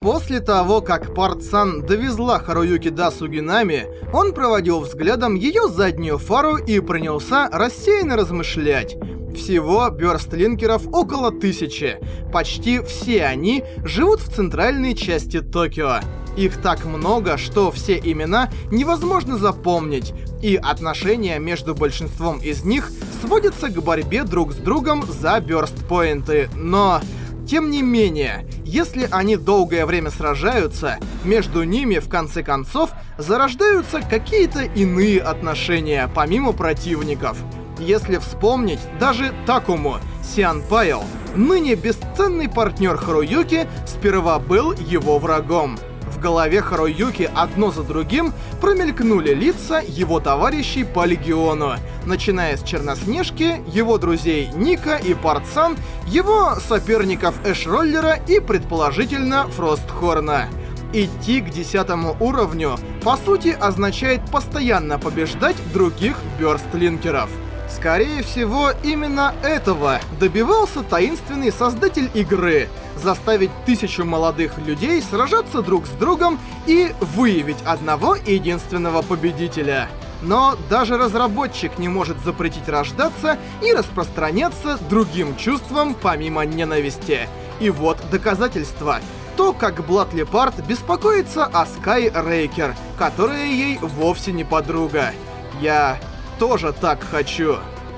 После того, как Парт-сан довезла Харуюки до Сугинами, он проводил взглядом ее заднюю фару и принялся рассеянно размышлять. Всего бёрстлинкеров около тысячи. Почти все они живут в центральной части Токио. Их так много, что все имена невозможно запомнить, и отношения между большинством из них сводятся к борьбе друг с другом за бёрстпоинты. Но... Тем не менее, если они долгое время сражаются, между ними, в конце концов, зарождаются какие-то иные отношения, помимо противников. Если вспомнить, даже Такому, Сиан Пайл, ныне бесценный партнер Харуюки, сперва был его врагом. В голове Харуюки одно за другим промелькнули лица его товарищей по Легиону, начиная с Черноснежки, его друзей Ника и Парцан, его соперников Эшроллера и, предположительно, Фростхорна. Идти к десятому уровню, по сути, означает постоянно побеждать других бёрстлинкеров. Скорее всего, именно этого добивался таинственный создатель игры — заставить тысячу молодых людей сражаться друг с другом и выявить одного единственного победителя. Но даже разработчик не может запретить рождаться и распространяться другим чувствам помимо ненависти. И вот доказательство. То, как Блад Лепард беспокоится о Скай Рейкер, которая ей вовсе не подруга. Я тоже так хочу.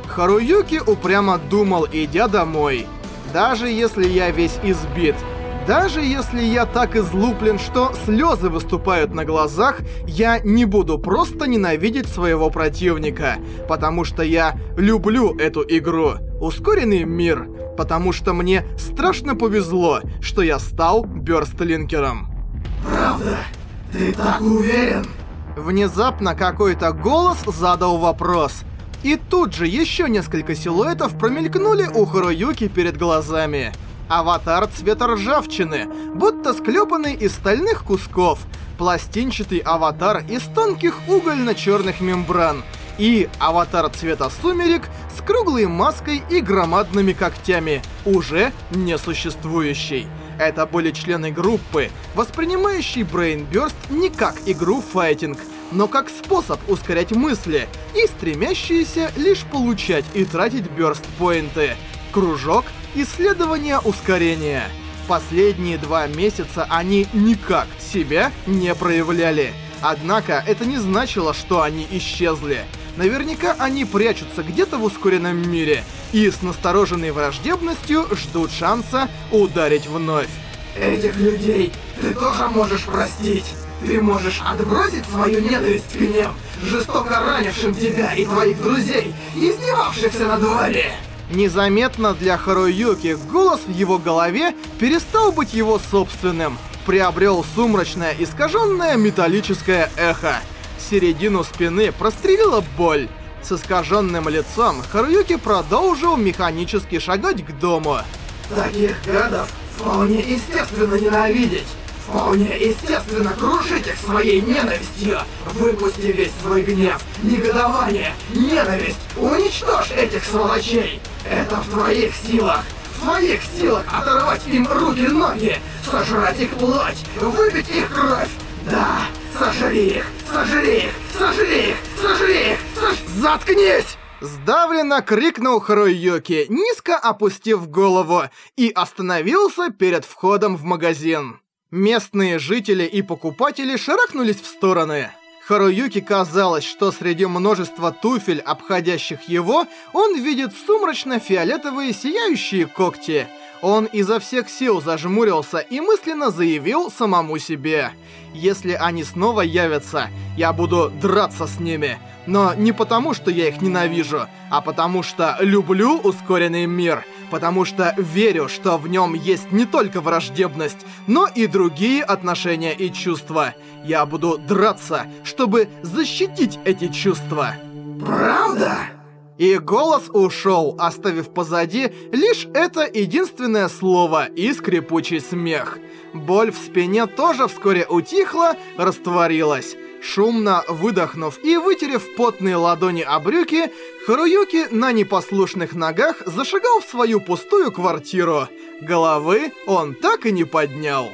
Харуюки упрямо думал, идя домой. Даже если я весь избит, даже если я так излуплен, что слезы выступают на глазах, я не буду просто ненавидеть своего противника, потому что я люблю эту игру. Ускоренный мир, потому что мне страшно повезло, что я стал бёрстлинкером. Правда? Ты так уверен? Внезапно какой-то голос задал вопрос — и тут же еще несколько силуэтов промелькнули у Харуюки перед глазами. Аватар цвета ржавчины, будто склепанный из стальных кусков. Пластинчатый аватар из тонких угольно-черных мембран. И аватар цвета сумерек с круглой маской и громадными когтями, уже несуществующий. Это были члены группы, воспринимающие Burst не как игру файтинг, но как способ ускорять мысли и стремящиеся лишь получать и тратить бёрст-поинты. Кружок исследования ускорения. Последние два месяца они никак себя не проявляли. Однако это не значило, что они исчезли. Наверняка они прячутся где-то в ускоренном мире и с настороженной враждебностью ждут шанса ударить вновь. Этих людей ты тоже можешь простить. Ты можешь отбросить свою ненависть к ним, жестоко ранившим тебя и твоих друзей, издевавшихся на дворе. Незаметно для Харуюки голос в его голове перестал быть его собственным, приобрел сумрачное искаженное металлическое эхо. Середину спины прострелила боль. С искаженным лицом Харуюки продолжил механически шагать к дому. Таких гадов вполне естественно ненавидеть. Вполне естественно крушить их своей ненавистью. Выпусти весь свой гнев, негодование, ненависть. Уничтожь этих сволочей. Это в твоих силах. В твоих силах оторвать им руки-ноги, сожрать их плоть, выпить их кровь. Да, сожри их, сожри их, сожри их, сожри их, сож... Заткнись! Сдавленно крикнул Харуюки, низко опустив голову, и остановился перед входом в магазин. Местные жители и покупатели шарахнулись в стороны. Харуюки казалось, что среди множества туфель, обходящих его, он видит сумрачно-фиолетовые сияющие когти. Он изо всех сил зажмурился и мысленно заявил самому себе. «Если они снова явятся, я буду драться с ними. Но не потому, что я их ненавижу, а потому что люблю ускоренный мир, потому что верю, что в нем есть не только враждебность, но и другие отношения и чувства. Я буду драться, чтобы защитить эти чувства. Правда? И голос ушел, оставив позади лишь это единственное слово и скрипучий смех. Боль в спине тоже вскоре утихла, растворилась. Шумно выдохнув и вытерев потные ладони о брюки, Харуюки на непослушных ногах зашагал в свою пустую квартиру. Головы он так и не поднял.